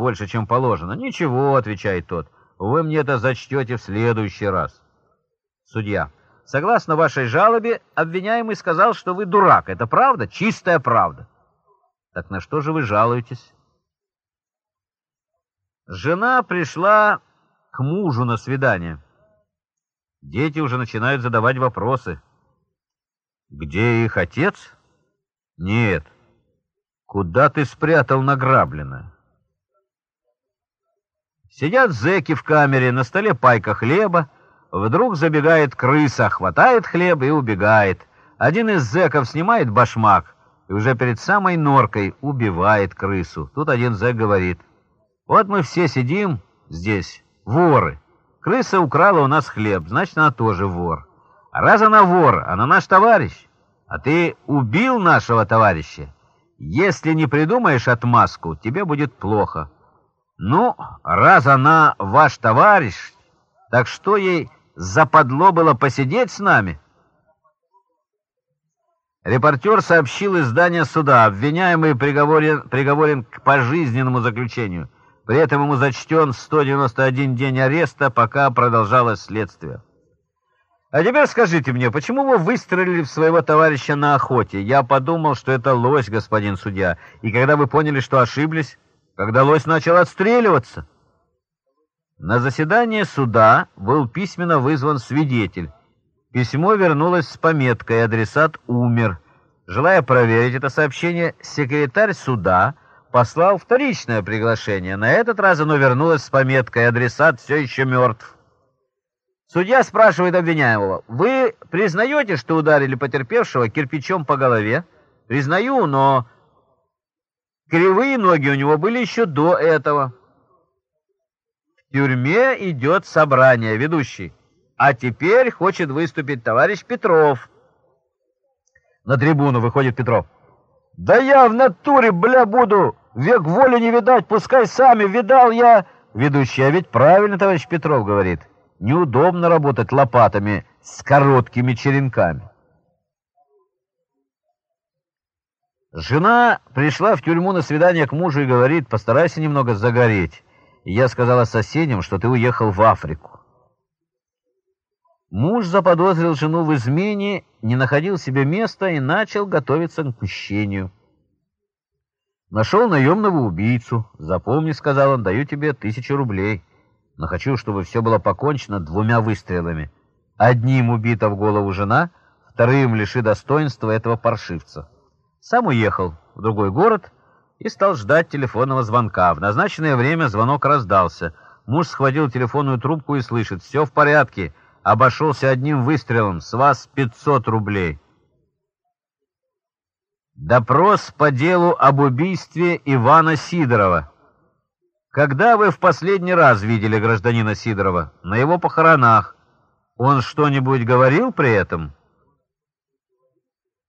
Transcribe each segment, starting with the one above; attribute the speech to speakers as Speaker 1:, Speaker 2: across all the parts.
Speaker 1: больше, чем положено. Ничего, отвечает тот, вы мне это зачтете в следующий раз. Судья. Согласно вашей жалобе, обвиняемый сказал, что вы дурак. Это правда? Чистая правда. Так на что же вы жалуетесь? Жена пришла к мужу на свидание. Дети уже начинают задавать вопросы. Где их отец? Нет. Куда ты спрятал награбленное? Сидят зэки в камере, на столе пайка хлеба, Вдруг забегает крыса, хватает хлеб и убегает. Один из зэков снимает башмак и уже перед самой норкой убивает крысу. Тут один зэк говорит, вот мы все сидим здесь, воры. Крыса украла у нас хлеб, значит, она тоже вор. Раз она вор, она наш товарищ, а ты убил нашего товарища, если не придумаешь отмазку, тебе будет плохо. Ну, раз она ваш товарищ, так что ей западло было посидеть с нами? Репортер сообщил из здания суда, обвиняемый приговорен, приговорен к пожизненному заключению. При этом ему зачтен 191 день ареста, пока продолжалось следствие. А теперь скажите мне, почему вы выстрелили в своего товарища на охоте? Я подумал, что это лось, господин судья. И когда вы поняли, что ошиблись? Когда лось начал отстреливаться? На заседание суда был письменно вызван свидетель. Письмо вернулось с пометкой «Адресат умер». Желая проверить это сообщение, секретарь суда послал вторичное приглашение. На этот раз оно вернулось с пометкой «Адресат все еще мертв». Судья спрашивает обвиняемого, «Вы признаете, что ударили потерпевшего кирпичом по голове?» «Признаю, но кривые ноги у него были еще до этого» тюрьме идет собрание, ведущий. А теперь хочет выступить товарищ Петров. На трибуну выходит Петров. Да я в натуре, бля, буду. Век воли не видать, пускай сами. Видал я... Ведущий, а ведь правильно товарищ Петров говорит. Неудобно работать лопатами с короткими черенками. Жена пришла в тюрьму на свидание к мужу и говорит, постарайся немного загореть и я сказала соседям, что ты уехал в Африку. Муж заподозрил жену в измене, не находил себе места и начал готовиться к мщению. Нашел наемного убийцу. Запомни, — сказал он, — даю тебе тысячу рублей. Но хочу, чтобы все было покончено двумя выстрелами. Одним убита в голову жена, вторым лиши достоинства этого паршивца. Сам уехал в другой город — и стал ждать телефонного звонка. В назначенное время звонок раздался. Муж схватил телефонную трубку и слышит. «Все в порядке. Обошелся одним выстрелом. С вас 500 рублей». Допрос по делу об убийстве Ивана Сидорова. Когда вы в последний раз видели гражданина Сидорова? На его похоронах. Он что-нибудь говорил при этом?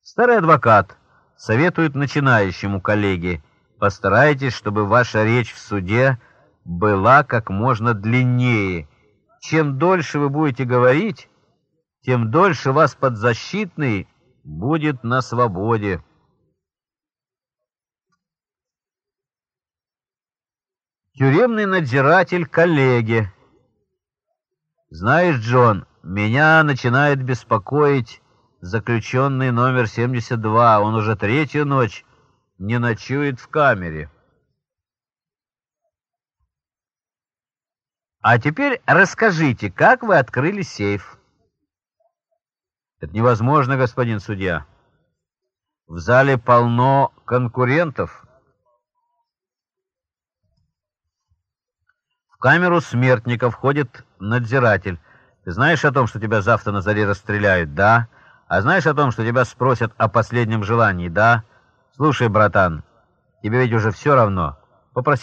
Speaker 1: Старый адвокат советует начинающему коллеге Постарайтесь, чтобы ваша речь в суде была как можно длиннее. Чем дольше вы будете говорить, тем дольше вас подзащитный будет на свободе. Тюремный надзиратель коллеги. Знаешь, Джон, меня начинает беспокоить заключенный номер 72. Он уже третью ночь не ночует в камере. А теперь расскажите, как вы открыли сейф? Это невозможно, господин судья. В зале полно конкурентов. В камеру смертника входит надзиратель. Ты знаешь о том, что тебя завтра на заре расстреляют? Да. А знаешь о том, что тебя спросят о последнем желании? Да. Слушай, братан, тебе ведь уже все равно. Попроси